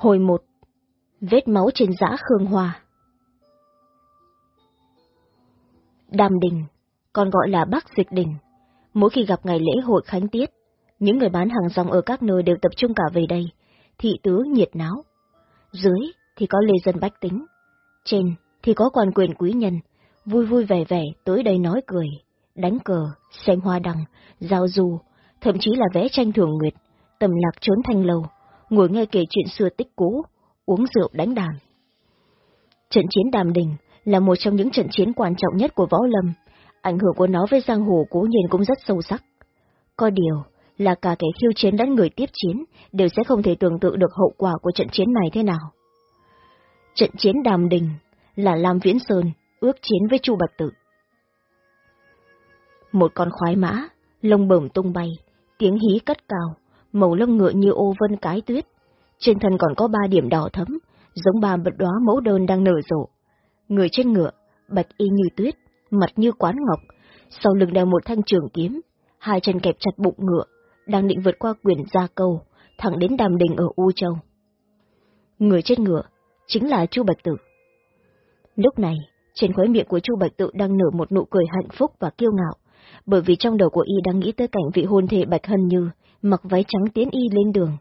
Hồi một. Vết máu trên giã Khương hòa. Đàm Đình, còn gọi là Bắc Dịch Đình. Mỗi khi gặp ngày lễ hội Khánh Tiết, những người bán hàng rong ở các nơi đều tập trung cả về đây, thị tứ nhiệt náo. Dưới thì có lê dân bách tính, trên thì có quan quyền quý nhân, vui vui vẻ vẻ tới đây nói cười, đánh cờ, xem hoa đăng, giao du, thậm chí là vẽ tranh thường nguyệt, tầm lạc trốn thanh lâu, ngồi nghe kể chuyện xưa tích cũ, uống rượu đánh đàn. Trận chiến đàm đình là một trong những trận chiến quan trọng nhất của võ lâm, ảnh hưởng của nó với giang hồ cố nhiên cũng rất sâu sắc. Có điều là cả kẻ khiêu chiến lẫn người tiếp chiến đều sẽ không thể tưởng tượng được hậu quả của trận chiến này thế nào. Trận chiến đàm đình là Lam Viễn Sơn ước chiến với Chu Bạch Tự. Một con khoái mã, lông bẩm tung bay, tiếng hí cất cao, màu lông ngựa như ô vân cái tuyết. Trên thân còn có ba điểm đỏ thấm, giống ba bật đóa mẫu đơn đang nở rộ. Người trên ngựa, bạch y như tuyết, mặt như quán ngọc, sau lưng đeo một thanh trường kiếm, hai chân kẹp chặt bụng ngựa, đang định vượt qua quyền gia câu, thẳng đến đàm đình ở U Châu. Người trên ngựa, chính là Chu Bạch Tử. Lúc này, trên khóe miệng của Chu Bạch Tự đang nở một nụ cười hạnh phúc và kiêu ngạo, bởi vì trong đầu của y đang nghĩ tới cảnh vị hôn thê Bạch Hân Như mặc váy trắng tiến y lên đường.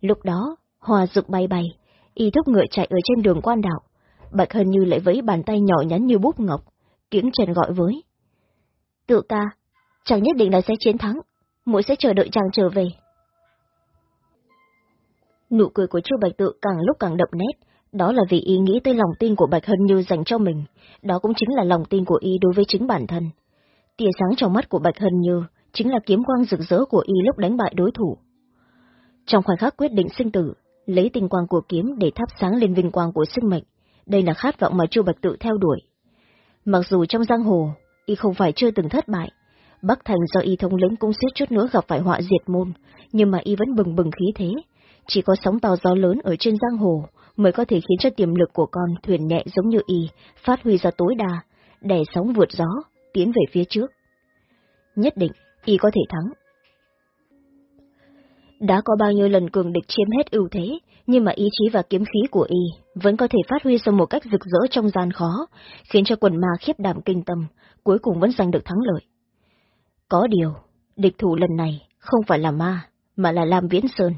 Lúc đó, hòa dục bay bay, y thúc ngựa chạy ở trên đường quan đạo. Bạch Hân Như lại với bàn tay nhỏ nhắn như búp ngọc, kiếng trần gọi với. Tự ca, chàng nhất định là sẽ chiến thắng, muội sẽ chờ đợi chàng trở về. Nụ cười của Chu Bạch Tự càng lúc càng đậm nét, đó là vì ý nghĩ tới lòng tin của Bạch Hân Như dành cho mình, đó cũng chính là lòng tin của y đối với chính bản thân. Tia sáng trong mắt của Bạch Hân Như chính là kiếm quang rực rỡ của y lúc đánh bại đối thủ. Trong khoảnh khắc quyết định sinh tử, lấy tinh quang của kiếm để thắp sáng lên vinh quang của sinh mệnh, đây là khát vọng mà Chu Bạch tự theo đuổi. Mặc dù trong giang hồ, y không phải chưa từng thất bại, Bắc Thành do y thông lĩnh cũng suýt chút nữa gặp phải họa diệt môn, nhưng mà y vẫn bừng bừng khí thế. Chỉ có sóng to gió lớn ở trên giang hồ mới có thể khiến cho tiềm lực của con thuyền nhẹ giống như y phát huy ra tối đa, đè sóng vượt gió, tiến về phía trước. Nhất định, y có thể thắng. Đã có bao nhiêu lần cường địch chiếm hết ưu thế, nhưng mà ý chí và kiếm khí của y vẫn có thể phát huy ra một cách rực rỡ trong gian khó, khiến cho quần ma khiếp đảm kinh tâm, cuối cùng vẫn giành được thắng lợi. Có điều, địch thủ lần này không phải là ma, mà là Lam Viễn Sơn.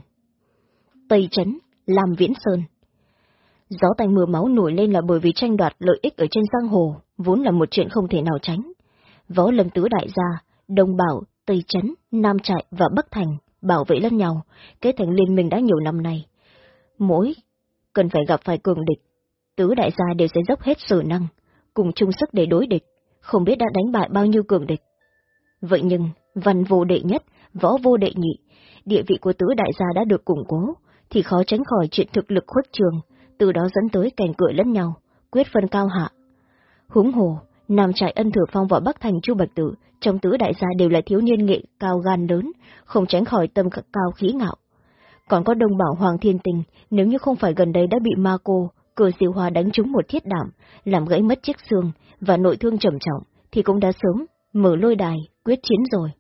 Tây Trấn, Lam Viễn Sơn Gió tanh mưa máu nổi lên là bởi vì tranh đoạt lợi ích ở trên giang hồ, vốn là một chuyện không thể nào tránh. Võ lâm tứ đại gia, đồng Bảo, Tây Trấn, Nam Trại và Bắc Thành bảo vệ lẫn nhau, kết thành liên minh đã nhiều năm nay. Mỗi cần phải gặp phải cường địch, tứ đại gia đều sẽ dốc hết sở năng, cùng chung sức để đối địch, không biết đã đánh bại bao nhiêu cường địch. Vậy nhưng, văn vô đệ nhất, võ vô đệ nhị, địa vị của tứ đại gia đã được củng cố, thì khó tránh khỏi chuyện thực lực khuất trường, từ đó dẫn tới cành cựa lẫn nhau, quyết phân cao hạ. Húng hồ, Nam trại ân thừa phong võ Bắc Thành Chu Bạch Tử, trong tứ đại gia đều là thiếu niên nghệ cao gan lớn, không tránh khỏi tâm cao khí ngạo. Còn có đông bảo Hoàng Thiên Tình, nếu như không phải gần đây đã bị ma cô, cửa diệu hoa đánh trúng một thiết đảm, làm gãy mất chiếc xương và nội thương trầm trọng, thì cũng đã sớm mở lôi đài, quyết chiến rồi.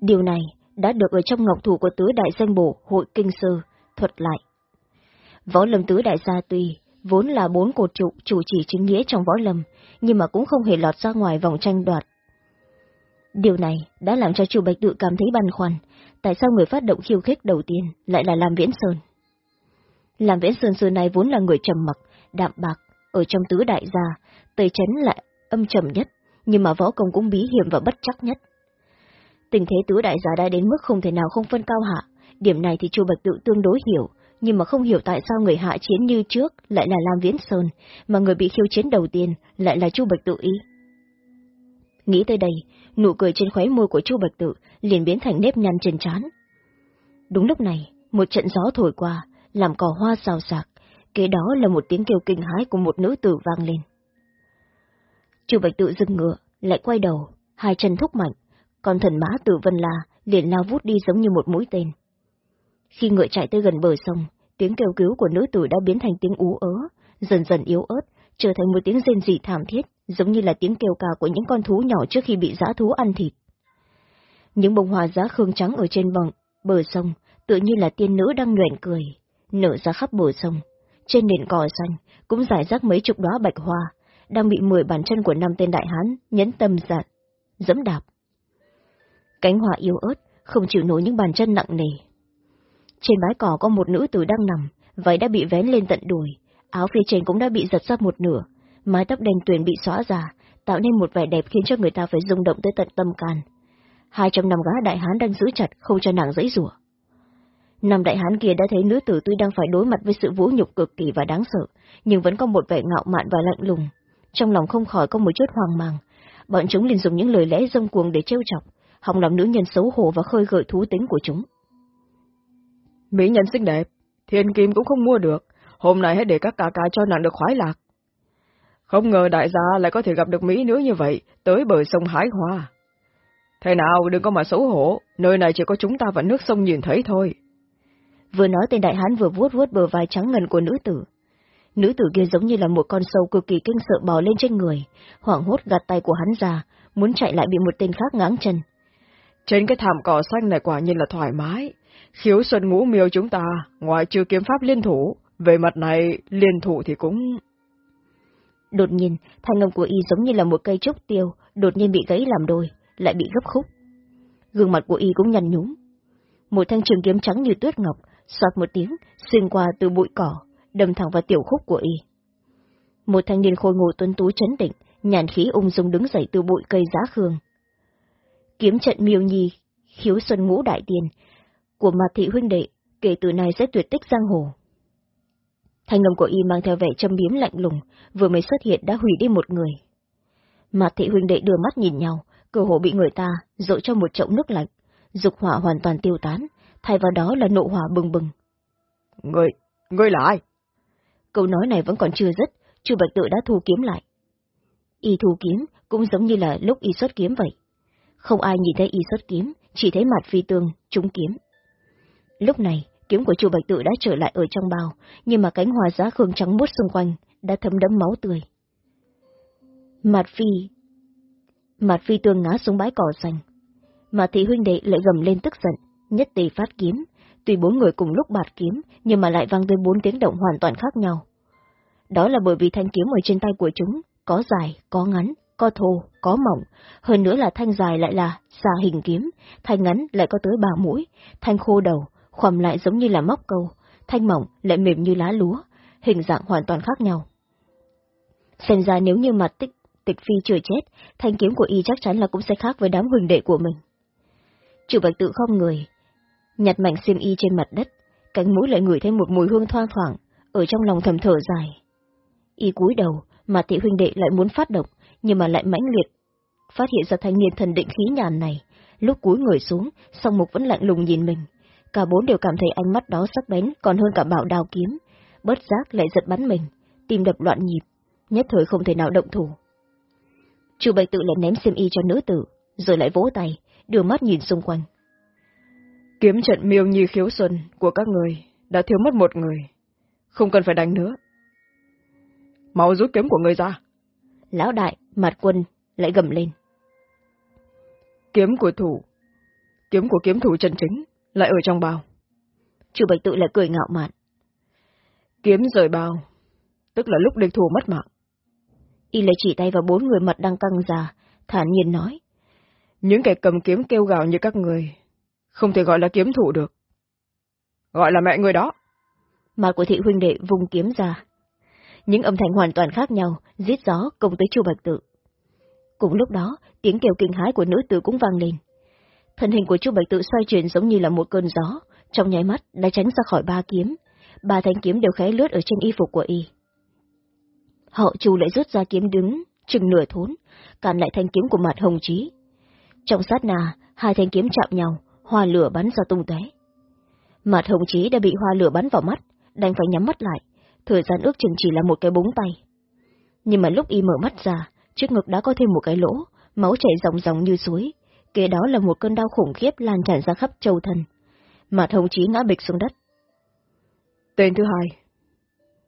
Điều này đã được ở trong ngọc thủ của tứ đại danh bổ hội kinh sư, thuật lại. Võ lâm tứ đại gia tuy vốn là bốn cột trụ chủ chỉ chính nghĩa trong võ lâm, nhưng mà cũng không hề lọt ra ngoài vòng tranh đoạt. Điều này đã làm cho chủ Bạch Tự cảm thấy băn khoăn, tại sao người phát động khiêu khích đầu tiên lại là Lam Viễn Sơn? Lam Viễn Sơn xưa này vốn là người trầm mặc, đạm bạc, ở trong tứ đại gia, tây chấn lại âm trầm nhất, nhưng mà võ công cũng bí hiểm và bất chắc nhất. Tình thế tứ đại gia đã đến mức không thể nào không phân cao hạ, điểm này thì chu Bạch Tự tương đối hiểu, nhưng mà không hiểu tại sao người hạ chiến như trước lại là Lam Viễn Sơn, mà người bị khiêu chiến đầu tiên lại là Chu Bạch Tự ý. Nghĩ tới đây, nụ cười trên khóe môi của Chu Bạch Tự liền biến thành nếp nhăn trên trán. Đúng lúc này, một trận gió thổi qua, làm cỏ hoa xào xạc, kế đó là một tiếng kêu kinh hãi của một nữ tử vang lên. Chu Bạch Tự dừng ngựa, lại quay đầu, hai chân thúc mạnh, còn thần mã tử Vân La liền lao vút đi giống như một mũi tên. Khi ngựa chạy tới gần bờ sông, tiếng kêu cứu của nữ tử đã biến thành tiếng ú ớ, dần dần yếu ớt, trở thành một tiếng rên rỉ thảm thiết, giống như là tiếng kêu ca của những con thú nhỏ trước khi bị dã thú ăn thịt. Những bông hoa giá khương trắng ở trên bờ, bờ sông, tự như là tiên nữ đang nguyện cười, nở ra khắp bờ sông. Trên nền cỏ xanh, cũng giải rác mấy chục đóa bạch hoa, đang bị mười bàn chân của năm tên đại hán nhấn tâm dạn, dẫm đạp. Cánh hoa yếu ớt, không chịu nổi những bàn chân nặng nề. Trên bãi cỏ có một nữ tử đang nằm, váy đã bị vén lên tận đùi, áo phía trên cũng đã bị giật ra một nửa, mái tóc đen tuyền bị xóa ra, tạo nên một vẻ đẹp khiến cho người ta phải rung động tới tận tâm can. Hai trong năm gã đại hán đang giữ chặt, không cho nàng dãy rủa. Năm đại hán kia đã thấy nữ tử tuy đang phải đối mặt với sự vũ nhục cực kỳ và đáng sợ, nhưng vẫn có một vẻ ngạo mạn và lạnh lùng. Trong lòng không khỏi có một chút hoang mang. Bọn chúng liền dùng những lời lẽ dâm cuồng để trêu chọc, hòng làm nữ nhân xấu hổ và khơi gợi thú tính của chúng. Mỹ nhân xinh đẹp, thiên kim cũng không mua được, hôm nay hãy để các ca ca cho nàng được khoái lạc. Không ngờ đại gia lại có thể gặp được Mỹ nữ như vậy, tới bờ sông Hái Hoa. Thế nào, đừng có mà xấu hổ, nơi này chỉ có chúng ta và nước sông nhìn thấy thôi. Vừa nói tên đại hán vừa vuốt vuốt bờ vai trắng ngần của nữ tử. Nữ tử kia giống như là một con sâu cực kỳ kinh sợ bò lên trên người, hoảng hốt gạt tay của hắn ra, muốn chạy lại bị một tên khác ngáng chân. Trên cái thảm cỏ xanh này quả nhiên là thoải mái. Khiếu xuân ngũ miêu chúng ta, ngoài trừ kiếm pháp liên thủ, về mặt này liên thủ thì cũng... Đột nhiên, thanh âm của y giống như là một cây trúc tiêu, đột nhiên bị gãy làm đôi, lại bị gấp khúc. Gương mặt của y cũng nhăn nhúm. Một thanh trường kiếm trắng như tuyết ngọc, soạt một tiếng, xuyên qua từ bụi cỏ, đâm thẳng vào tiểu khúc của y. Một thanh niên khôi ngô tuấn tú chấn định, nhàn khí ung dung đứng dậy từ bụi cây giá khương. Kiếm trận miêu nhi, khiếu xuân ngũ đại tiền, của mặt thị huynh đệ, kể từ này sẽ tuyệt tích giang hồ. Thanh âm của y mang theo vẻ châm biếm lạnh lùng, vừa mới xuất hiện đã hủy đi một người. Mặt thị huynh đệ đưa mắt nhìn nhau, cơ hồ bị người ta dội cho một chậu nước lạnh, dục hỏa hoàn toàn tiêu tán, thay vào đó là nộ hỏa bừng bừng. Ngươi, ngươi là ai? Câu nói này vẫn còn chưa dứt, chu Bạch Tự đã thu kiếm lại. Y thu kiếm cũng giống như là lúc y xuất kiếm vậy. Không ai nhìn thấy y xuất kiếm, chỉ thấy mặt phi tương, trúng kiếm. Lúc này, kiếm của chu Bạch Tự đã trở lại ở trong bao, nhưng mà cánh hoa giá khương trắng bút xung quanh đã thấm đẫm máu tươi. Mặt phi... Mặt phi tương ngã xuống bãi cỏ xanh. Mà thị huynh đệ lại gầm lên tức giận, nhất tề phát kiếm, tuy bốn người cùng lúc bạt kiếm, nhưng mà lại vang tới bốn tiếng động hoàn toàn khác nhau. Đó là bởi vì thanh kiếm ở trên tay của chúng, có dài, có ngắn, có thô, có mỏng, hơn nữa là thanh dài lại là xà hình kiếm, thanh ngắn lại có tới ba mũi, thanh khô đầu, khoằm lại giống như là móc câu, thanh mỏng lại mềm như lá lúa, hình dạng hoàn toàn khác nhau. Xem ra nếu như mặt tích tịch phi chưa chết, thanh kiếm của y chắc chắn là cũng sẽ khác với đám huỳnh đệ của mình. Chủ bạch tự không người, nhặt mảnh xiêm y trên mặt đất, cánh mũi lại ngửi thêm một mùi hương thoang thoảng, ở trong lòng thầm thở dài. Y cúi đầu, mà thị huynh đệ lại muốn phát động, nhưng mà lại mãnh liệt. Phát hiện ra thanh niên thần định khí nhàn này, lúc cúi người xuống, song mục vẫn lạnh lùng nhìn mình. Cả bốn đều cảm thấy ánh mắt đó sắc bén còn hơn cả bảo đào kiếm, bất giác lại giật bắn mình, tim đập loạn nhịp, nhất thời không thể nào động thủ. Chu Bạch tự lại ném xiêm y cho nữ tử, rồi lại vỗ tay, đưa mắt nhìn xung quanh. Kiếm trận miêu nhi khiếu xuân của các người đã thiếu mất một người. Không cần phải đánh nữa. Mau rút kiếm của người ra. Lão đại, mặt quân, lại gầm lên. Kiếm của thủ, kiếm của kiếm thủ chân chính, lại ở trong bao. Chủ bạch tự lại cười ngạo mạn. Kiếm rời bao, tức là lúc địch thủ mất mạng. Y lại chỉ tay vào bốn người mặt đang căng già, thản nhiên nói. Những kẻ cầm kiếm kêu gào như các người, không thể gọi là kiếm thủ được. Gọi là mẹ người đó. Mặt của thị huynh đệ vùng kiếm ra. Những âm thanh hoàn toàn khác nhau, giết gió công tới chu bạch tự. Cùng lúc đó, tiếng kêu kinh hãi của nữ tử cũng vang lên. Thân hình của chu bạch tự xoay chuyển giống như là một cơn gió, trong nháy mắt đã tránh ra khỏi ba kiếm. Ba thanh kiếm đều khẽ lướt ở trên y phục của y. Họ chu lại rút ra kiếm đứng, chừng nửa thốn, cản lại thanh kiếm của mặt hồng trí. Trong sát nà, hai thanh kiếm chạm nhau, hoa lửa bắn ra tung tóe. Mặt hồng chí đã bị hoa lửa bắn vào mắt, đành phải nhắm mắt lại, thời gian ước chừng chỉ là một cái búng tay. Nhưng mà lúc y mở mắt ra, trước ngực đã có thêm một cái lỗ, máu chảy ròng ròng như suối, kế đó là một cơn đau khủng khiếp lan tràn ra khắp châu thân. Mặt hồng chí ngã bịch xuống đất. Tên thứ hai.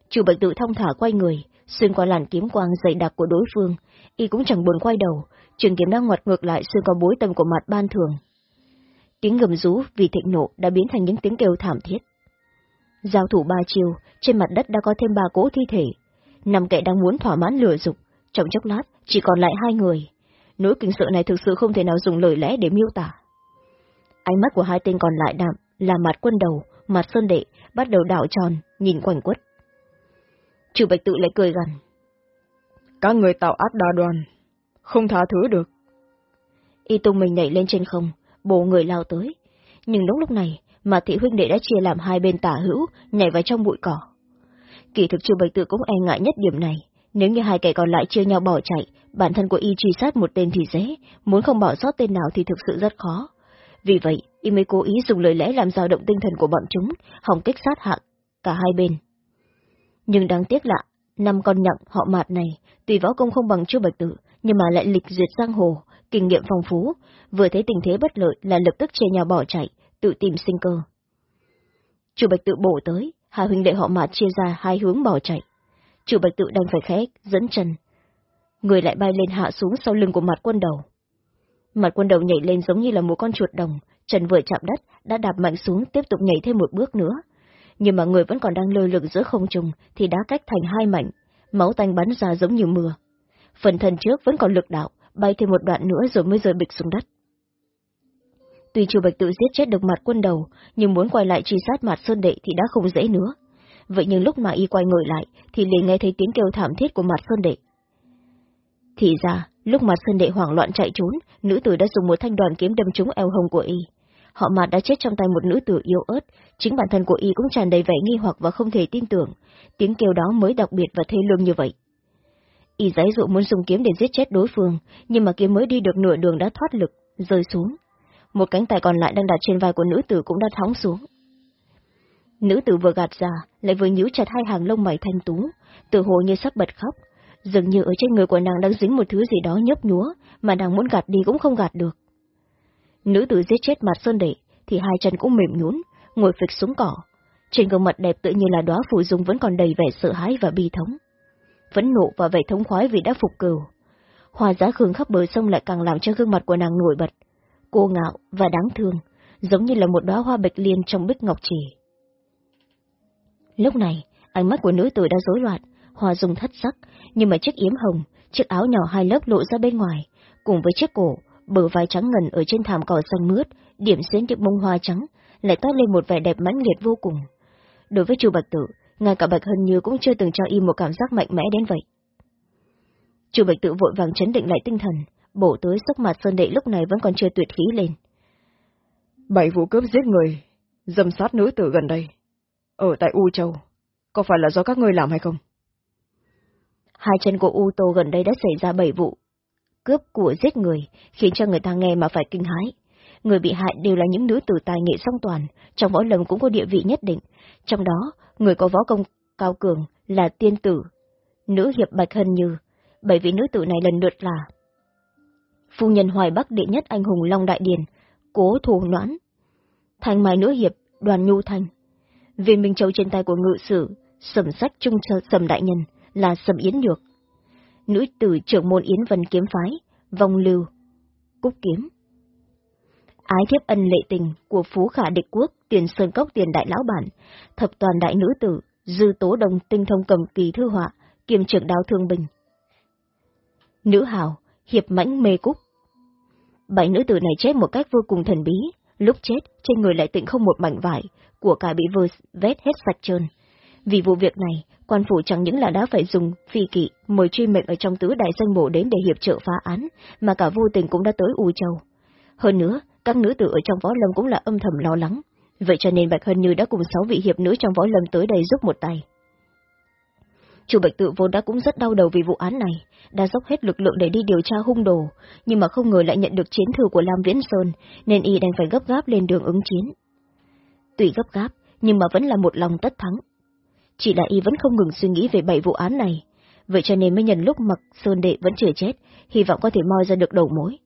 Chủ bạch tự thông thả quay người, xuyên qua làn kiếm quang dày đặc của đối phương, y cũng chẳng buồn quay đầu, trường kiếm đang ngoặt ngược lại xuyên qua bối tâm của mặt ban thường. tiếng gầm rú vì thịnh nộ đã biến thành những tiếng kêu thảm thiết. Giao thủ ba chiều, trên mặt đất đã có thêm ba cỗ thi thể. Năm kẻ đang muốn thỏa mãn lửa dục, trong chốc lát chỉ còn lại hai người. Nỗi kinh sợ này thực sự không thể nào dùng lời lẽ để miêu tả. Ánh mắt của hai tên còn lại đạm, là mặt quân đầu, mặt sơn đệ, bắt đầu đảo tròn, nhìn quanh quất. Chủ bạch tự lại cười gần. Các người tạo ác đa đoàn, không tha thứ được. Y tung mình nhảy lên trên không, bộ người lao tới. Nhưng đúng lúc này, mà thị huynh đệ đã chia làm hai bên tả hữu, nhảy vào trong bụi cỏ. Kỳ thực Chu Bạch Tự cũng e ngại nhất điểm này. Nếu như hai kẻ còn lại chia nhau bỏ chạy, bản thân của y truy sát một tên thì dễ, muốn không bỏ sót tên nào thì thực sự rất khó. Vì vậy, y mới cố ý dùng lời lẽ làm dao động tinh thần của bọn chúng, hòng kích sát hạ cả hai bên. Nhưng đáng tiếc lạ, năm con nhặng họ mạt này, tùy võ công không bằng Chu Bạch Tự, nhưng mà lại lịch duyệt giang hồ, kinh nghiệm phong phú, vừa thấy tình thế bất lợi là lập tức chia nhau bỏ chạy, tự tìm sinh cơ. Chu Bạch Tự bổ tới, hai huynh đệ họ mạt chia ra hai hướng bỏ chạy. Chu Bạch Tự đang phải khẽ dẫn chân. Người lại bay lên hạ xuống sau lưng của mặt quân đầu. Mặt quân đầu nhảy lên giống như là một con chuột đồng, chân vừa chạm đất, đã đạp mạnh xuống tiếp tục nhảy thêm một bước nữa. Nhưng mà người vẫn còn đang lơ lửng giữa không trung, thì đã cách thành hai mảnh, máu tanh bắn ra giống như mưa. Phần thân trước vẫn còn lực đạo, bay thêm một đoạn nữa rồi mới rơi bịch xuống đất. Tuy Chu Bạch tự giết chết được mặt quân đầu, nhưng muốn quay lại truy sát mặt Sơn Đệ thì đã không dễ nữa. Vậy nhưng lúc mà y quay người lại, thì liền nghe thấy tiếng kêu thảm thiết của mặt Sơn Đệ. Thì ra, lúc mà Sơn Đệ hoảng loạn chạy trốn, nữ tử đã dùng một thanh đoàn kiếm đâm trúng eo hồng của y. Họ mà đã chết trong tay một nữ tử yêu ớt, chính bản thân của y cũng tràn đầy vẻ nghi hoặc và không thể tin tưởng. Tiếng kêu đó mới đặc biệt và thê lương như vậy. Y giấy dụ muốn dùng kiếm để giết chết đối phương, nhưng mà kiếm mới đi được nửa đường đã thoát lực, rơi xuống. Một cánh tay còn lại đang đặt trên vai của nữ tử cũng đã thóng xuống. Nữ tử vừa gạt ra, lại vừa nhíu chặt hai hàng lông mày thanh tú, tự hồ như sắp bật khóc. Dường như ở trên người của nàng đang dính một thứ gì đó nhấp nhúa, mà nàng muốn gạt đi cũng không gạt được. Nữ tử giết chết mặt sơn đệ, thì hai chân cũng mềm nhún, ngồi phịch xuống cỏ. Trên gương mặt đẹp tự như là đóa phù dung vẫn còn đầy vẻ sợ hãi và bi thống. Phẫn nộ và vẻ thống khoái vì đã phục cừu. Hoa giá khương khắp bờ sông lại càng làm cho gương mặt của nàng nổi bật, cô ngạo và đáng thương, giống như là một đóa hoa bạch liên trong bích ngọc trì. Lúc này, ánh mắt của nữ tử đã rối loạn, hoa dung thất sắc, nhưng mà chiếc yếm hồng, chiếc áo nhỏ hai lớp lộ ra bên ngoài, cùng với chiếc cổ, bờ vai trắng ngần ở trên thảm cỏ xanh mướt, điểm xuyến những bông hoa trắng, lại toát lên một vẻ đẹp mãnh liệt vô cùng. Đối với chu Bạch Tử, ngay cả Bạch Hân Như cũng chưa từng cho y một cảm giác mạnh mẽ đến vậy. Chu Bạch Tử vội vàng chấn định lại tinh thần, bổ tới sắc mặt Sơn Đệ lúc này vẫn còn chưa tuyệt khí lên. Bảy vụ cướp giết người, dâm sát nữ tử gần đây, ở tại U Châu, có phải là do các ngươi làm hay không? Hai chân của U Tô gần đây đã xảy ra bảy vụ, cướp của giết người, khiến cho người ta nghe mà phải kinh hãi. Người bị hại đều là những nữ tử tài nghệ song toàn, trong võ lâm cũng có địa vị nhất định. Trong đó, người có võ công cao cường là tiên tử, nữ hiệp Bạch Hân Như, bảy vị nữ tử này lần lượt là phu nhân Hoài Bắc đệ nhất anh hùng Long Đại Điền, cố Thù noãn, thành mai nữ hiệp, đoàn nhu thanh. Viên Minh Châu trên tay của ngự sử, sầm sách trung sầm đại nhân là sầm yến nhược. Nữ tử trưởng môn Yến Vân kiếm phái, vong lưu, cúc kiếm. Ái thiếp ân lệ tình của phú khả địch quốc, tiền sơn cốc tiền đại lão bản, thập toàn đại nữ tử, dư tố đồng tinh thông cầm kỳ thư họa, kiềm trưởng đao thương bình. Nữ hào, hiệp mãnh mê cúc, Bảy nữ tử này chết một cách vô cùng thần bí, lúc chết trên người lại tịnh không một mảnh vải, của cải bị vơ vét hết sạch trơn. Vì vụ việc này, quan phủ chẳng những là đã phải dùng phi kỵ mời truy mệnh ở trong tứ đại danh bộ đến để hiệp trợ phá án, mà cả vô tình cũng đã tới U Châu. Hơn nữa, các nữ tử ở trong võ lâm cũng là âm thầm lo lắng, vậy cho nên Bạch Hân Như đã cùng sáu vị hiệp nữ trong võ lâm tới đây giúp một tay. Chủ Bạch Tự vốn đã cũng rất đau đầu vì vụ án này, đã dốc hết lực lượng để đi điều tra hung đồ, nhưng mà không ngờ lại nhận được chiến thư của Lam Viễn Sơn, nên y đành phải gấp gáp lên đường ứng chiến. Tuy gấp gáp, nhưng mà vẫn là một lòng tất thắng. Chỉ là y vẫn không ngừng suy nghĩ về bảy vụ án này, vậy cho nên mới nhận lúc mặc Sơn Đệ vẫn chưa chết, hy vọng có thể moi ra được đầu mối.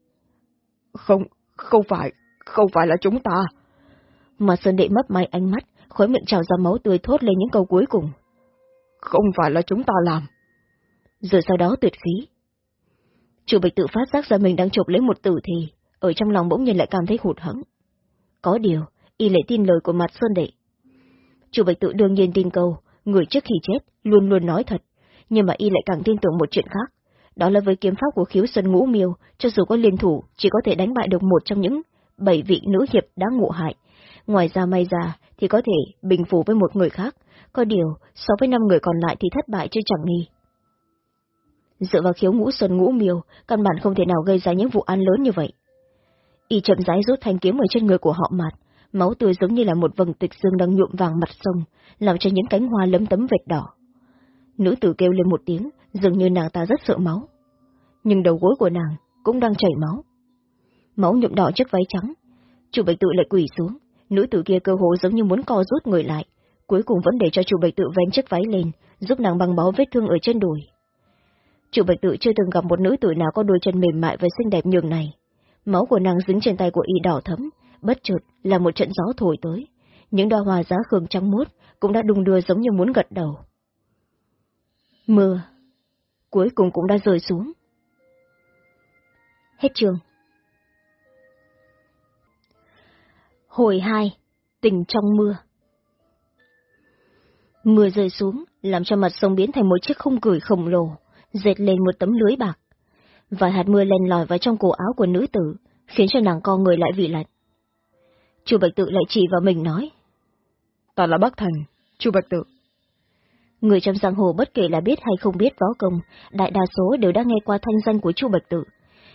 Không, không phải, không phải là chúng ta. Mà Sơn Đệ mấp máy ánh mắt, khói miệng trào ra máu tươi thốt lên những câu cuối cùng. Không phải là chúng ta làm. Rồi sau đó tuyệt khí. Chủ bịch tự phát giác ra mình đang chụp lấy một tử thì, ở trong lòng bỗng nhiên lại cảm thấy hụt hẫng. Có điều, y lại tin lời của mặt Sơn Đệ. Chu Bạch Tự đương nhiên tin câu, người trước khi chết luôn luôn nói thật, nhưng mà y lại càng tin tưởng một chuyện khác. Đó là với kiếm pháp của khiếu sơn ngũ miêu, cho dù có liên thủ, chỉ có thể đánh bại được một trong những bảy vị nữ hiệp đã ngộ hại. Ngoài ra may ra, thì có thể bình phủ với một người khác, có điều, so với năm người còn lại thì thất bại chứ chẳng nghi. Dựa vào khiếu ngũ sơn ngũ miêu, căn bản không thể nào gây ra những vụ án lớn như vậy. Y chậm rãi rút thanh kiếm ở trên người của họ mặt, máu tươi giống như là một vầng tịch dương đang nhuộm vàng mặt sông, làm cho những cánh hoa lấm tấm vệt đỏ. Nữ tử kêu lên một tiếng, dường như nàng ta rất sợ máu. Nhưng đầu gối của nàng cũng đang chảy máu. Máu nhuộm đỏ chiếc váy trắng. Chủ bạch tự lại quỳ xuống, nữ tử kia cơ hồ giống như muốn co rút người lại, cuối cùng vẫn để cho chủ bạch tự vén chiếc váy lên, giúp nàng băng bó vết thương ở trên đùi. Chủ bạch tự chưa từng gặp một nữ tử nào có đôi chân mềm mại và xinh đẹp nhường này. Máu của nàng dính trên tay của y đỏ thấm, bất chợt là một trận gió thổi tới. Những đóa hoa giá khương trắng mốt cũng đã đung đưa giống như muốn gật đầu. Mưa, cuối cùng cũng đã rơi xuống. Hết trường. Hồi hai, tình trong mưa. Mưa rơi xuống, làm cho mặt sông biến thành một chiếc khung cười khổng lồ, dệt lên một tấm lưới bạc. Vài hạt mưa len lỏi vào trong cổ áo của nữ tử, khiến cho nàng co người lại vị lạnh. Chu Bạch Tự lại chỉ vào mình nói. Ta là Bắc Thành, Chu Bạch Tự. Người trong giang hồ bất kể là biết hay không biết võ công, đại đa số đều đã nghe qua thanh danh của Chu Bạch Tự.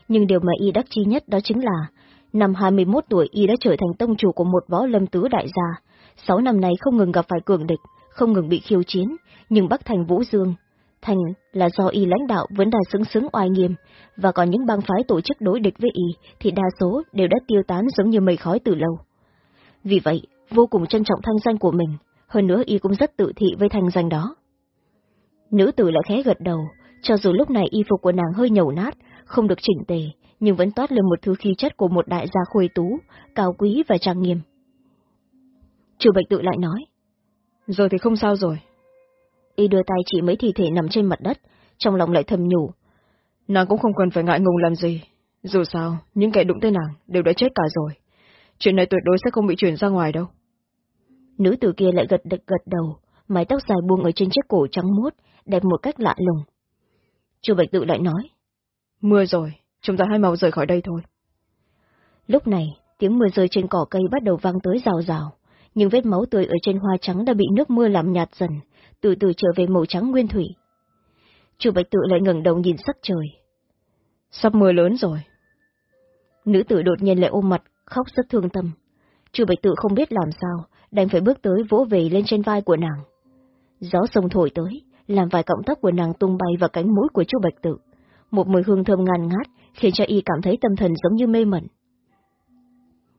Nhưng điều mà y đắc chi nhất đó chính là, năm 21 tuổi y đã trở thành tông chủ của một võ lâm tứ đại gia. Sáu năm nay không ngừng gặp phải cường địch, không ngừng bị khiêu chiến, nhưng Bắc Thành Vũ Dương, Thành là do y lãnh đạo vẫn đang xứng xứng oai nghiêm, và còn những bang phái tổ chức đối địch với y thì đa số đều đã tiêu tán giống như mây khói từ lâu. Vì vậy, vô cùng trân trọng thanh danh của mình, hơn nữa y cũng rất tự thị với thanh danh đó. Nữ tử lại khẽ gật đầu, cho dù lúc này y phục của nàng hơi nhầu nát, không được chỉnh tề, nhưng vẫn toát lên một thứ khí chất của một đại gia khuê tú, cao quý và trang nghiêm. Chủ bạch tự lại nói. Rồi thì không sao rồi. Y đưa tay chỉ mấy thi thể nằm trên mặt đất, trong lòng lại thầm nhủ. Nàng cũng không cần phải ngại ngùng làm gì. Dù sao, những kẻ đụng tới nàng đều đã chết cả rồi. Chuyện này tuyệt đối sẽ không bị chuyển ra ngoài đâu. Nữ tử kia lại gật đực gật đầu, mái tóc dài buông ở trên chiếc cổ trắng muốt, đẹp một cách lạ lùng. Chu Bạch Tự lại nói. Mưa rồi, chúng ta hãy mau rời khỏi đây thôi. Lúc này, tiếng mưa rơi trên cỏ cây bắt đầu vang tới rào rào, nhưng vết máu tươi ở trên hoa trắng đã bị nước mưa làm nhạt dần, từ từ trở về màu trắng nguyên thủy. Chu Bạch Tự lại ngẩng đầu nhìn sắc trời. Sắp mưa lớn rồi. Nữ tử đột nhiên lại ôm mặt, khóc rất thương tâm. Chu Bạch Tự không biết làm sao, đành phải bước tới vỗ về lên trên vai của nàng. Gió sông thổi tới, làm vài cọng tóc của nàng tung bay vào cánh mũi của Chu Bạch Tự. Một mùi hương thơm ngàn ngát, khiến cho y cảm thấy tâm thần giống như mê mẩn.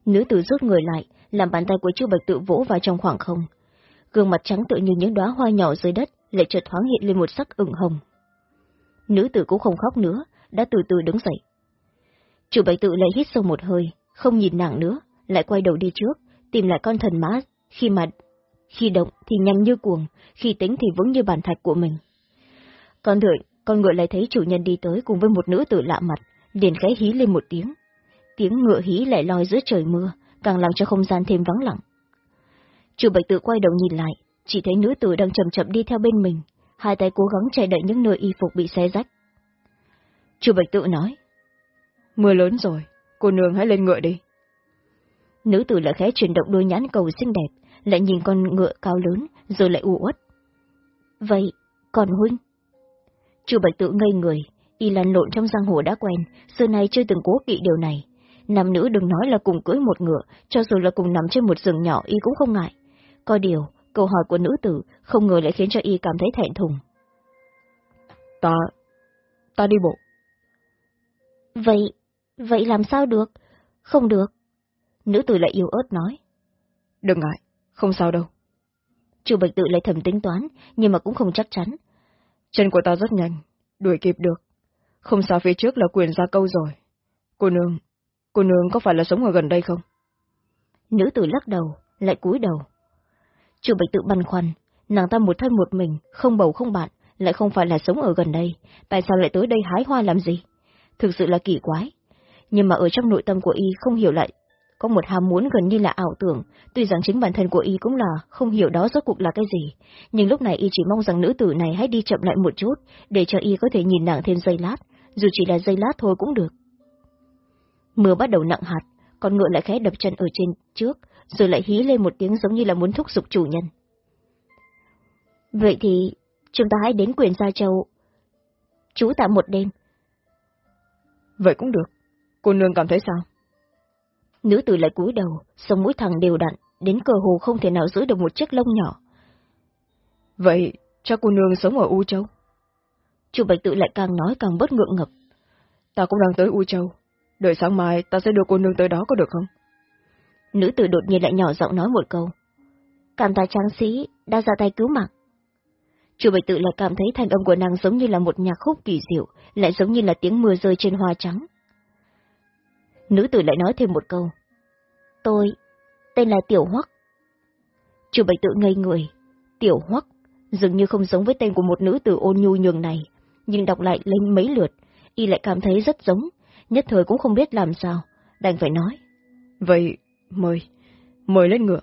Nữ tử rút người lại, làm bàn tay của Chu Bạch Tự vỗ vào trong khoảng không. Gương mặt trắng tự như những đóa hoa nhỏ dưới đất, lại chợt thoáng hiện lên một sắc ửng hồng. Nữ tử cũng không khóc nữa, đã từ từ đứng dậy. Chu Bạch Tự lại hít sâu một hơi, không nhìn nàng nữa, lại quay đầu đi trước, tìm lại con thần má, khi mà khi động thì nhanh như cuồng, khi tính thì vững như bàn thạch của mình. Con đợi, con ngựa lại thấy chủ nhân đi tới cùng với một nữ tử lạ mặt, liền khẽ hí lên một tiếng. Tiếng ngựa hí lại loi giữa trời mưa, càng làm cho không gian thêm vắng lặng. Chủ bạch tự quay đầu nhìn lại, chỉ thấy nữ tử đang chậm chậm đi theo bên mình, hai tay cố gắng che đậy những nơi y phục bị xé rách. Chủ bạch tự nói. Mưa lớn rồi, cô nương hãy lên ngựa đi. Nữ tử lại khẽ chuyển động đôi nhãn cầu xinh đẹp, lại nhìn con ngựa cao lớn, rồi lại u uất. Vậy, còn huynh? Chu Bạch Tự ngây người, y lăn lộn trong giang hồ đã quen, xưa nay chưa từng cố kỵ điều này. Nam nữ đừng nói là cùng cưỡi một ngựa, cho dù là cùng nằm trên một giường nhỏ y cũng không ngại. Có điều, câu hỏi của nữ tử không ngờ lại khiến cho y cảm thấy thẹn thùng. Ta... ta đi bộ. Vậy... vậy làm sao được? Không được. Nữ tử lại yêu ớt nói. Đừng ngại, không sao đâu. Chu Bạch Tự lại thầm tính toán, nhưng mà cũng không chắc chắn. Chân của ta rất nhanh, đuổi kịp được. Không sao phía trước là quyền ra câu rồi. Cô nương, cô nương có phải là sống ở gần đây không? Nữ tử lắc đầu, lại cúi đầu. Chu Bạch Tự băn khoăn, nàng ta một thân một mình, không bầu không bạn, lại không phải là sống ở gần đây, tại sao lại tới đây hái hoa làm gì? Thực sự là kỳ quái. Nhưng mà ở trong nội tâm của y không hiểu lại, có một ham muốn gần như là ảo tưởng, tuy rằng chính bản thân của y cũng là không hiểu đó rốt cuộc là cái gì, nhưng lúc này y chỉ mong rằng nữ tử này hãy đi chậm lại một chút, để cho y có thể nhìn nàng thêm giây lát, dù chỉ là giây lát thôi cũng được. Mưa bắt đầu nặng hạt, con ngựa lại khẽ đập chân ở trên trước, rồi lại hí lên một tiếng giống như là muốn thúc giục chủ nhân. Vậy thì, chúng ta hãy đến quyền Gia Châu, trú tạm một đêm. Vậy cũng được. Cô nương cảm thấy sao? Nữ tử lại cúi đầu, sống mũi thẳng đều đặn, đến cờ hồ không thể nào giữ được một chiếc lông nhỏ. Vậy, cho cô nương sống ở U Châu? Chu Bạch Tự lại càng nói càng bất ngượng ngập. Ta cũng đang tới U Châu. Đợi sáng mai ta sẽ đưa cô nương tới đó có được không? Nữ tử đột nhiên lại nhỏ giọng nói một câu. Cảm tạ tráng sĩ, đã ra tay cứu mạng. Chu Bạch Tự lại cảm thấy thanh âm của nàng giống như là một nhạc khúc kỳ diệu, lại giống như là tiếng mưa rơi trên hoa trắng. Nữ tử lại nói thêm một câu. Tôi, tên là Tiểu Hoắc. Chu Bạch Tự ngây người. Tiểu Hoắc, dường như không giống với tên của một nữ tử ôn nhu nhường này, nhưng đọc lại lên mấy lượt, y lại cảm thấy rất giống, nhất thời cũng không biết làm sao, đành phải nói. Vậy, mời, mời lên ngựa.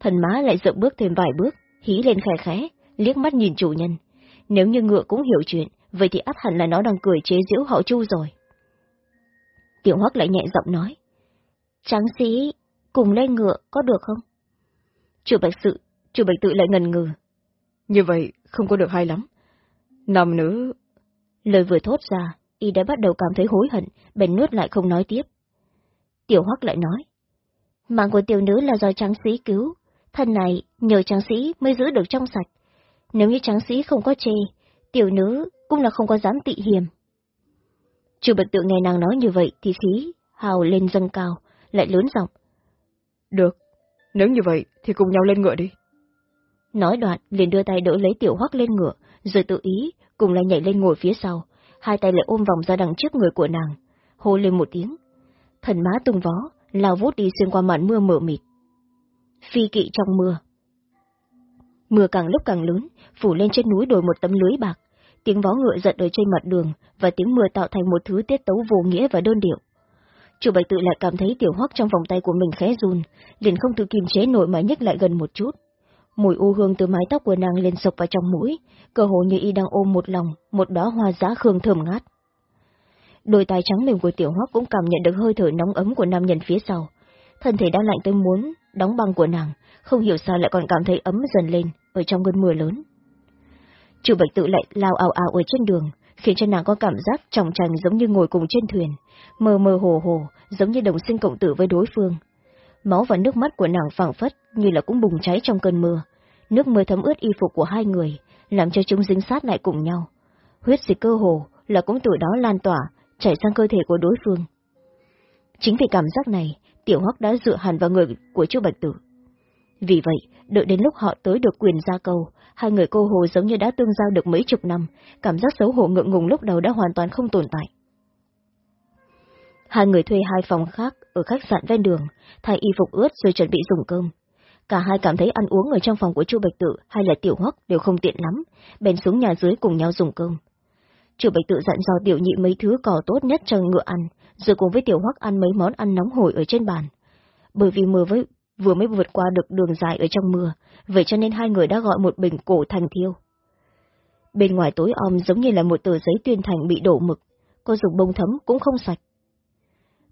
Thần má lại dậm bước thêm vài bước, hí lên khẽ khẽ, liếc mắt nhìn chủ nhân. Nếu như ngựa cũng hiểu chuyện, vậy thì ắt hẳn là nó đang cười chế giễu họ chu rồi. Tiểu Hoắc lại nhẹ giọng nói. Tráng sĩ, cùng lên ngựa có được không? Chủ bạch sự, chủ bạch tự lại ngần ngừ. Như vậy, không có được hay lắm. Nam nữ... Lời vừa thốt ra, y đã bắt đầu cảm thấy hối hận, bèn nuốt lại không nói tiếp. Tiểu Hoắc lại nói. Mạng của tiểu nữ là do tráng sĩ cứu, thân này nhờ tráng sĩ mới giữ được trong sạch. Nếu như tráng sĩ không có chê, tiểu nữ cũng là không có dám tị hiềm. Chu Bạch Tự nghe nàng nói như vậy thì khí, hào lên dâng cao, lại lớn giọng. Được, nếu như vậy thì cùng nhau lên ngựa đi. Nói đoạn, liền đưa tay đỡ lấy tiểu hoắc lên ngựa, rồi tự ý, cùng lại nhảy lên ngồi phía sau, hai tay lại ôm vòng ra đằng trước người của nàng, hô lên một tiếng. Thần má tung vó, lao vút đi xuyên qua màn mưa mờ mịt. Phi kỵ trong mưa. Mưa càng lúc càng lớn, phủ lên trên núi đồi một tấm lưới bạc, tiếng vó ngựa giận ở trên mặt đường và tiếng mưa tạo thành một thứ tiết tấu vô nghĩa và đơn điệu. Chủ bạch tự lại cảm thấy tiểu hoắc trong vòng tay của mình khẽ run, liền không tự kiềm chế nổi mà nhấc lại gần một chút. Mùi u hương từ mái tóc của nàng lên sộc vào trong mũi, cơ hồ như y đang ôm một lòng, một đóa hoa giá khương thơm ngát. Đôi tay trắng mềm của tiểu hoắc cũng cảm nhận được hơi thở nóng ấm của nam nhân phía sau. Thân thể đã lạnh tới muốn, đóng băng của nàng, không hiểu sao lại còn cảm thấy ấm dần lên, ở trong cơn mưa lớn chu bạch tự lại lao ảo ảo ở trên đường, khiến cho nàng có cảm giác trọng trành giống như ngồi cùng trên thuyền, mơ mơ hồ hồ, giống như đồng sinh cộng tử với đối phương. Máu và nước mắt của nàng phảng phất như là cũng bùng cháy trong cơn mưa. Nước mưa thấm ướt y phục của hai người, làm cho chúng dính sát lại cùng nhau. Huyết dịch cơ hồ là cũng từ đó lan tỏa, chảy sang cơ thể của đối phương. Chính vì cảm giác này, Tiểu Hoắc đã dựa hẳn vào người của Chu Bạch Tử. Vì vậy, đợi đến lúc họ tới được quyền ra câu, hai người cô hồ giống như đã tương giao được mấy chục năm, cảm giác xấu hổ ngượng ngùng lúc đầu đã hoàn toàn không tồn tại. Hai người thuê hai phòng khác ở khách sạn ven đường, thay y phục ướt rồi chuẩn bị dùng cơm. Cả hai cảm thấy ăn uống ở trong phòng của Chu Bạch Tự hay là Tiểu Hoắc đều không tiện lắm, bèn xuống nhà dưới cùng nhau dùng cơm. Chu Bạch Tự dặn dò Tiểu Nhị mấy thứ cỏ tốt nhất cho ngựa ăn, rồi cùng với Tiểu Hoắc ăn mấy món ăn nóng hổi ở trên bàn. Bởi vì mưa với vừa mới vượt qua được đường dài ở trong mưa, vậy cho nên hai người đã gọi một bình cổ thành thiêu. Bên ngoài tối om giống như là một tờ giấy tuyên thành bị đổ mực, có dùng bông thấm cũng không sạch.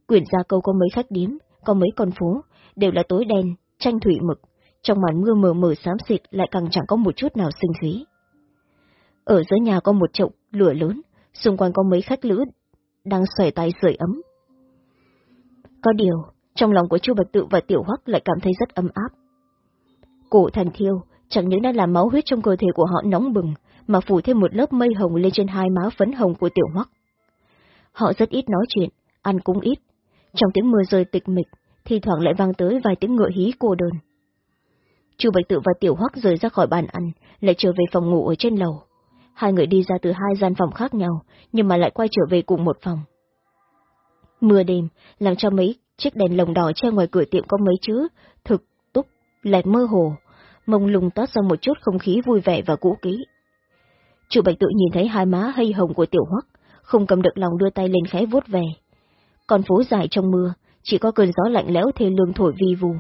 Quyển gia câu có mấy khách điếm, có mấy con phố, đều là tối đen, tranh thủy mực, trong màn mưa mờ mờ xám xịt lại càng chẳng có một chút nào sinh khí. Ở giữa nhà có một chậu lửa lớn, xung quanh có mấy khách lữ đang xòe tay sưởi ấm. Có điều, trong lòng của Chu Bạch Tự và Tiểu Hoắc lại cảm thấy rất ấm áp. Cổ thần thiêu chẳng những đã làm máu huyết trong cơ thể của họ nóng bừng, mà phủ thêm một lớp mây hồng lên trên hai má phấn hồng của Tiểu Hoắc. Họ rất ít nói chuyện, ăn cũng ít. Trong tiếng mưa rơi tịch mịch, thì thoảng lại vang tới vài tiếng ngựa hí cô đơn. Chu Bạch Tự và Tiểu Hoắc rời ra khỏi bàn ăn, lại trở về phòng ngủ ở trên lầu. Hai người đi ra từ hai gian phòng khác nhau, nhưng mà lại quay trở về cùng một phòng. Mưa đêm làm cho mấy chiếc đèn lồng đỏ treo ngoài cửa tiệm có mấy chữ thực, túc, lại mơ hồ, mông lung toát ra một chút không khí vui vẻ và cũ kỹ. Chủ bạch tự nhìn thấy hai má hay hồng của tiểu hoắc, không cầm được lòng đưa tay lên khẽ vuốt về. Con phố dài trong mưa, chỉ có cơn gió lạnh lẽo thê lương thổi vi vù.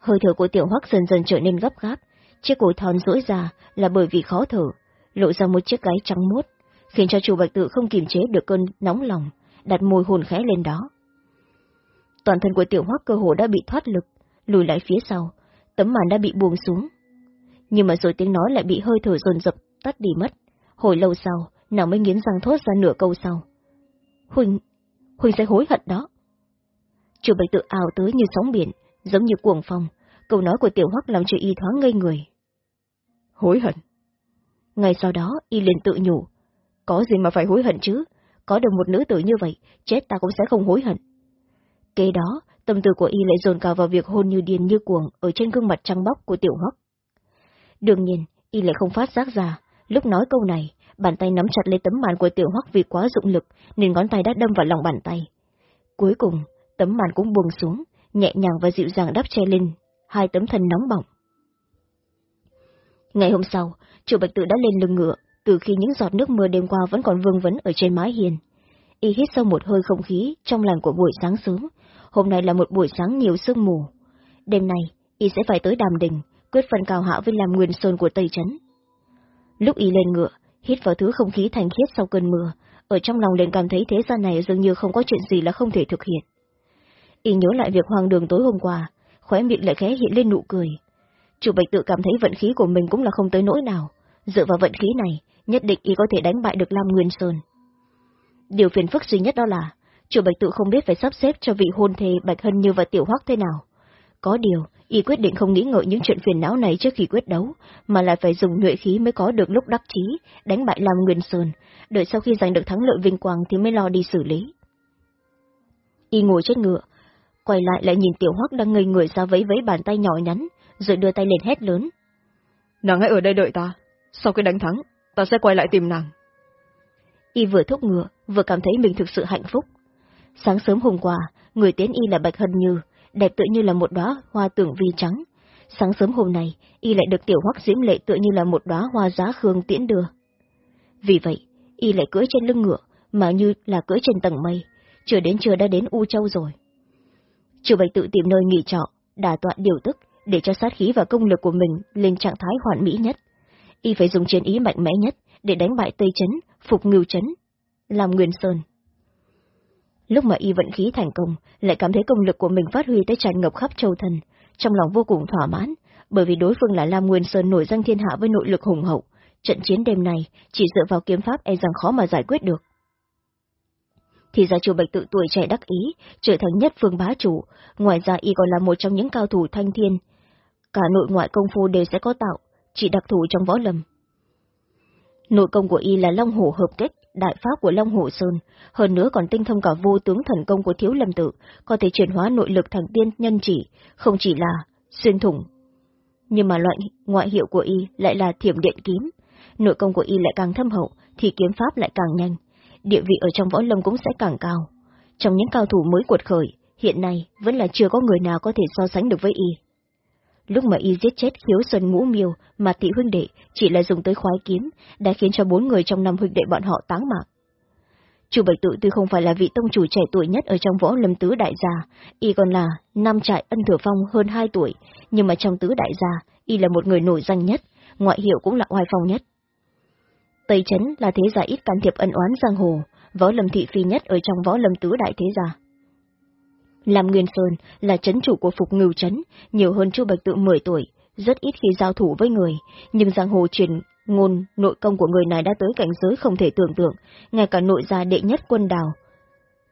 Hơi thở của tiểu hoắc dần dần trở nên gấp gáp, chiếc cổ thon rỗi ra là bởi vì khó thở, lộ ra một chiếc gáy trắng muốt, khiến cho chủ bạch tự không kiềm chế được cơn nóng lòng, đặt môi hồn khẽ lên đó. Toàn thân của tiểu hoắc cơ hồ đã bị thoát lực, lùi lại phía sau, tấm màn đã bị buông xuống. Nhưng mà rồi tiếng nói lại bị hơi thở dồn dập tắt đi mất. Hồi lâu sau, nàng mới nghiến răng thốt ra nửa câu sau. Huỳnh, Huỳnh sẽ hối hận đó. Chủ bạch tự ảo tới như sóng biển, giống như cuồng phong, câu nói của tiểu hoắc làm cho y thoáng ngây người. Hối hận? Ngay sau đó, y liền tự nhủ. Có gì mà phải hối hận chứ? Có được một nữ tử như vậy, chết ta cũng sẽ không hối hận. Kế đó, tâm tư của y lại dồn cả vào việc hôn như điên như cuồng ở trên gương mặt trăng bóc của tiểu hoắc. Đương nhiên, y lại không phát giác ra, lúc nói câu này, bàn tay nắm chặt lấy tấm màn của tiểu hoắc vì quá dụng lực, nên ngón tay đã đâm vào lòng bàn tay. Cuối cùng, tấm màn cũng buông xuống, nhẹ nhàng và dịu dàng đắp che lên, hai tấm thân nóng bỏng. Ngày hôm sau, chủ bạch tự đã lên lưng ngựa, từ khi những giọt nước mưa đêm qua vẫn còn vương vấn ở trên mái hiền. Y hít sâu một hơi không khí trong lành của buổi sáng sớm, hôm nay là một buổi sáng nhiều sương mù. Đêm nay, Y sẽ phải tới đàm đình, quyết phần cao hạ với làm nguyên sơn của Tây Trấn. Lúc Y lên ngựa, hít vào thứ không khí thanh khiết sau cơn mưa, ở trong lòng liền cảm thấy thế gian này dường như không có chuyện gì là không thể thực hiện. Y nhớ lại việc hoang đường tối hôm qua, khóe miệng lại khẽ hiện lên nụ cười. Chủ bạch tự cảm thấy vận khí của mình cũng là không tới nỗi nào. Dựa vào vận khí này, nhất định y có thể đánh bại được Lam Nguyên Sơn. Điều phiền phức duy nhất đó là, chủ bạch tự không biết phải sắp xếp cho vị hôn thê Bạch Hân Như và Tiểu Hoắc thế nào. Có điều, y quyết định không nghĩ ngợi những chuyện phiền não này trước khi quyết đấu, mà lại phải dùng nhuệ khí mới có được lúc đắc chí, đánh bại Lam Nguyên Sơn, đợi sau khi giành được thắng lợi vinh quang thì mới lo đi xử lý. Y ngồi trên ngựa, quay lại lại nhìn Tiểu Hoắc đang ngây người ra vấy vấy bàn tay nhỏ nhắn, rồi đưa tay lên hét lớn. Nàng hãy ở đây đợi ta, sau khi đánh thắng, ta sẽ quay lại tìm nàng. Y vừa thúc ngựa, vừa cảm thấy mình thực sự hạnh phúc. Sáng sớm hôm qua, người tiến Y là Bạch Hân Như, đẹp tự như là một đóa hoa tưởng vi trắng. Sáng sớm hôm nay, Y lại được Tiểu Hoắc diễm lệ tự như là một đóa hoa giá khương tiễn đưa. Vì vậy, Y lại cưỡi trên lưng ngựa, mà như là cưỡi trên tầng mây, chưa đến trưa đã đến U Châu rồi. Chủ Bạch tự tìm nơi nghỉ trọ, đà tọa điều tức, để cho sát khí và công lực của mình lên trạng thái hoàn mỹ nhất. Y phải dùng chiến ý mạnh mẽ nhất để đánh bại Tây chấn, phục Ngưu chấn, làm Nguyên Sơn. Lúc mà Y vận khí thành công, lại cảm thấy công lực của mình phát huy tới tràn ngập khắp châu thần, trong lòng vô cùng thỏa mãn, bởi vì đối phương là Lam Nguyên Sơn nổi danh thiên hạ với nội lực hùng hậu. Trận chiến đêm này chỉ dựa vào kiếm pháp e rằng khó mà giải quyết được thì ra chủ bạch tự tuổi trẻ đắc ý, trở thành nhất phương bá chủ, ngoài ra y còn là một trong những cao thủ thanh thiên. Cả nội ngoại công phu đều sẽ có tạo, chỉ đặc thù trong võ lâm. Nội công của y là Long Hổ hợp kết, đại pháp của Long Hổ Sơn, hơn nữa còn tinh thông cả vô tướng thần công của Thiếu Lâm Tự, có thể chuyển hóa nội lực thành tiên nhân chỉ, không chỉ là xuyên thủng. Nhưng mà loại ngoại hiệu của y lại là thiểm điện kiếm, nội công của y lại càng thâm hậu, thì kiếm pháp lại càng nhanh, địa vị ở trong võ lâm cũng sẽ càng cao. Trong những cao thủ mới cuột khởi, hiện nay vẫn là chưa có người nào có thể so sánh được với y. Lúc mà y giết chết khiếu xuân ngũ miêu mà tỷ huynh đệ chỉ là dùng tới khoái kiếm, đã khiến cho bốn người trong năm huynh đệ bọn họ táng mạng. Chủ Bạch Tự tuy không phải là vị tông chủ trẻ tuổi nhất ở trong võ lâm tứ đại gia, y còn là năm trại ân thừa phong hơn hai tuổi, nhưng mà trong tứ đại gia, y là một người nổi danh nhất, ngoại hiệu cũng là oai phong nhất. Tây Trấn là thế gia ít can thiệp ân oán giang hồ, võ lâm thị phi nhất ở trong võ lâm tứ đại thế gia. Lam Nguyên Sơn là chấn chủ của Phục Ngưu Trấn, nhiều hơn Chu Bạch Tự 10 tuổi, rất ít khi giao thủ với người, nhưng giang hồ truyền ngôn nội công của người này đã tới cảnh giới không thể tưởng tượng, ngay cả nội gia đệ nhất quân đào.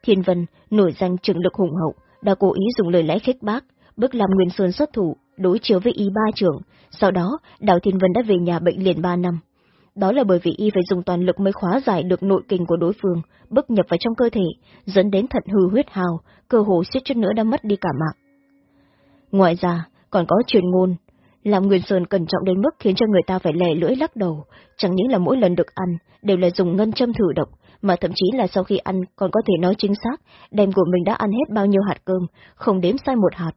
Thiên Vân, nổi danh trường lực hùng hậu, đã cố ý dùng lời lẽ khích bác, bức làm Nguyên Sơn xuất thủ, đối chiếu với y ba trưởng, sau đó Đào Thiên Vân đã về nhà bệnh liền ba năm. Đó là bởi vì y phải dùng toàn lực mới khóa giải được nội kinh của đối phương, bức nhập vào trong cơ thể, dẫn đến thận hư huyết hào, cơ hồ suýt chút nữa đã mất đi cả mạng. Ngoài ra, còn có truyền ngôn, làm Nguyên Sơn cẩn trọng đến mức khiến cho người ta phải lè lưỡi lắc đầu, chẳng những là mỗi lần được ăn, đều là dùng ngân châm thử độc, mà thậm chí là sau khi ăn còn có thể nói chính xác, đem của mình đã ăn hết bao nhiêu hạt cơm, không đếm sai một hạt.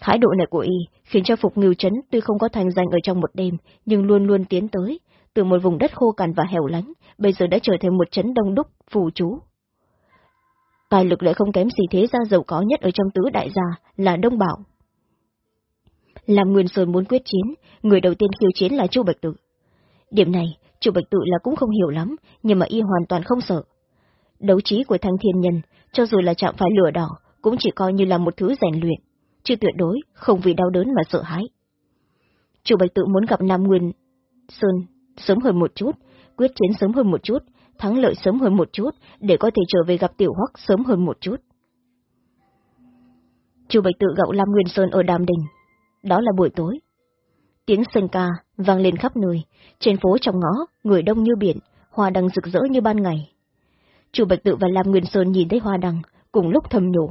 Thái độ này của y khiến cho Phục Ngưu Trấn tuy không có thành danh ở trong một đêm, nhưng luôn luôn tiến tới, từ một vùng đất khô cằn và hẻo lánh, bây giờ đã trở thành một trấn đông đúc, phù chú. tài lực lại không kém gì thế gia giàu có nhất ở trong tứ đại gia là Đông Bảo. Làm Nguyên Sơn muốn quyết chiến, người đầu tiên khiêu chiến là Chu Bạch Tự. Điểm này, Chu Bạch Tự là cũng không hiểu lắm, nhưng mà y hoàn toàn không sợ. Đấu trí của thăng thiên nhân, cho dù là chạm phải lửa đỏ, cũng chỉ coi như là một thứ rèn luyện, chứ tuyệt đối không vì đau đớn mà sợ hãi. Chu Bạch Tự muốn gặp Nam Nguyên Sơn sớm hơn một chút, quyết chiến sớm hơn một chút, thắng lợi sớm hơn một chút, để có thể trở về gặp Tiểu Hoắc sớm hơn một chút. Chu Bạch Tự gạo Lam Nguyên Sơn ở Đàm Đình. Đó là buổi tối. Tiếng sân ca vang lên khắp nơi, trên phố trong ngõ, người đông như biển, hoa đăng rực rỡ như ban ngày. Chu Bạch Tự và Lam Nguyên Sơn nhìn thấy hoa đăng, cùng lúc thầm nhủ.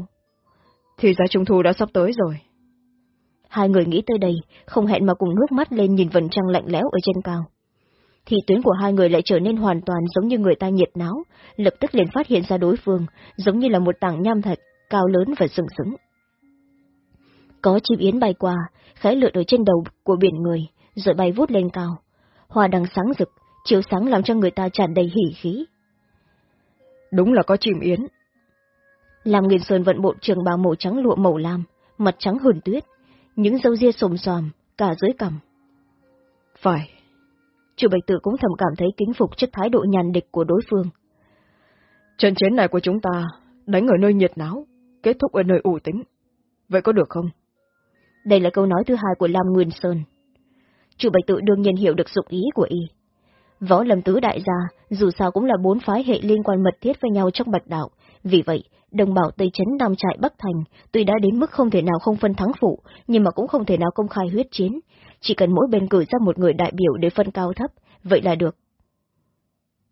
Thì ra Trung Thu đã sắp tới rồi. Hai người nghĩ tới đây, không hẹn mà cùng ngước mắt lên nhìn vần trăng lạnh lẽo ở trên cao. Thì tuyến của hai người lại trở nên hoàn toàn giống như người ta nhiệt náo, lập tức liền phát hiện ra đối phương, giống như là một tảng nham thạch, cao lớn và sừng sững. Có chim yến bay qua, khẽ lượn ở trên đầu của biển người, rồi bay vút lên cao. Hoa đằng sáng rực, chiếu sáng làm cho người ta tràn đầy hỉ khí. Đúng là có chim yến. Làm Nguyên Sơn vận bộ trường bào màu trắng lụa màu lam, mặt trắng hồn tuyết, những dâu ria xồm xoàm, cả dưới cằm. Phải. Chủ Bạch Tử cũng thầm cảm thấy kính phục trước thái độ nhàn địch của đối phương. Trận chiến này của chúng ta đánh ở nơi nhiệt náo, kết thúc ở nơi ủ tính. Vậy có được không? Đây là câu nói thứ hai của Lam Nguyên Sơn. Chủ Bạch Tự đương nhiên hiểu được dụng ý của y. Võ lâm tứ đại gia, dù sao cũng là bốn phái hệ liên quan mật thiết với nhau trong bạch đạo, vì vậy, đồng bào Tây Trấn Nam Trại Bắc Thành, tuy đã đến mức không thể nào không phân thắng phụ, nhưng mà cũng không thể nào công khai huyết chiến. Chỉ cần mỗi bên cử ra một người đại biểu để phân cao thấp, vậy là được.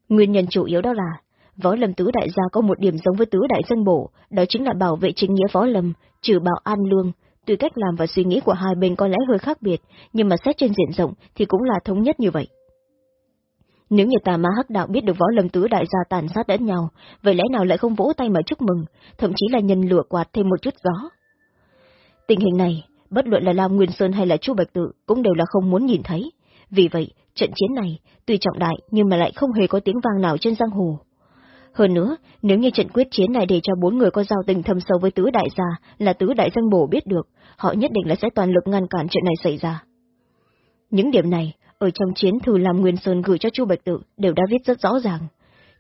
Nguyên nhân chủ yếu đó là, võ lâm tứ đại gia có một điểm giống với tứ đại dân bổ, đó chính là bảo vệ chính nghĩa võ lâm, trừ bảo an lương. Tuy cách làm và suy nghĩ của hai bên có lẽ hơi khác biệt, nhưng mà xét trên diện rộng thì cũng là thống nhất như vậy. Nếu như tà ma hắc đạo biết được võ lâm tứ đại gia tàn sát lẫn nhau, vậy lẽ nào lại không vỗ tay mà chúc mừng, thậm chí là nhân lửa quạt thêm một chút gió. Tình hình này, bất luận là Lam Nguyên Sơn hay là Chu Bạch Tự cũng đều là không muốn nhìn thấy. Vì vậy, trận chiến này, tuy trọng đại nhưng mà lại không hề có tiếng vang nào trên giang hồ. Hơn nữa, nếu như trận quyết chiến này để cho bốn người có giao tình thâm sâu với tứ đại gia là tứ đại danh bổ biết được, họ nhất định là sẽ toàn lực ngăn cản chuyện này xảy ra. Những điểm này, ở trong chiến thư làm Nguyên Sơn gửi cho Chu Bạch Tự đều đã viết rất rõ ràng.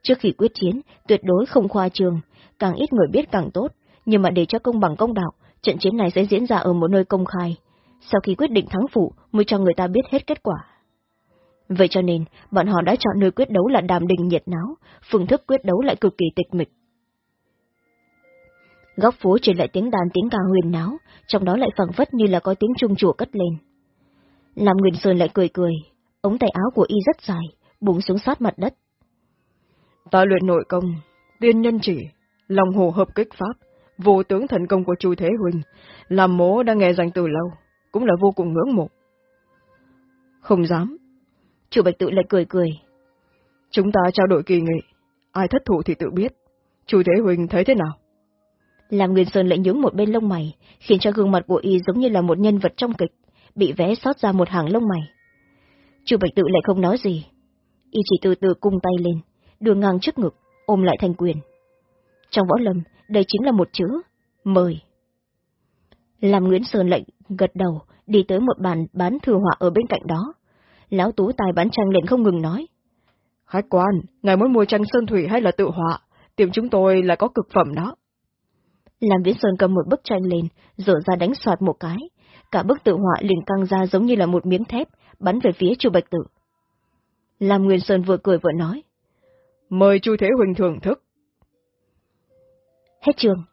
Trước khi quyết chiến, tuyệt đối không khoa trường, càng ít người biết càng tốt, nhưng mà để cho công bằng công đạo, trận chiến này sẽ diễn ra ở một nơi công khai. Sau khi quyết định thắng phụ mới cho người ta biết hết kết quả. Vậy cho nên, bọn họ đã chọn nơi quyết đấu là đàm đình nhiệt náo, phương thức quyết đấu lại cực kỳ tịch mịch. Góc phố truyền lại tiếng đàn tiếng ca huyền náo, trong đó lại phẳng phất như là có tiếng trung chùa cất lên. Lam Nguyên Sơn lại cười cười, ống tay áo của y rất dài, búng xuống sát mặt đất. Ta luyện nội công, tiên nhân chỉ, lòng hồ hợp kích pháp, vô tướng thần công của Chu Thế Huynh, làm mố đã nghe danh từ lâu, cũng là vô cùng ngưỡng mộ. Không dám. Chủ Bạch Tự lại cười cười. Chúng ta trao đổi kỳ nghị, ai thất thủ thì tự biết. Chu Thế Huynh thấy thế nào? Làm Nguyên Sơn lại nhướng một bên lông mày, khiến cho gương mặt của y giống như là một nhân vật trong kịch, bị vẽ sót ra một hàng lông mày. Chu Bạch Tự lại không nói gì. Y chỉ từ từ cung tay lên, đường ngang trước ngực, ôm lại thành quyền. Trong võ lâm, đây chính là một chữ, mời. Làm Nguyễn Sơn lệnh gật đầu, đi tới một bàn bán thừa họa ở bên cạnh đó. Lão Tú tài bán tranh lên không ngừng nói. Khách quan, ngài muốn mua tranh sơn thủy hay là tự họa? Tiệm chúng tôi là có cực phẩm đó. Làm Viễn Sơn cầm một bức tranh lên, dở ra đánh soạt một cái, cả bức tự họa liền căng ra giống như là một miếng thép, bắn về phía Chu Bạch Tử. Lam Nguyên Sơn vừa cười vừa nói. Mời Chu Thế Huỳnh thưởng thức. Hết trường.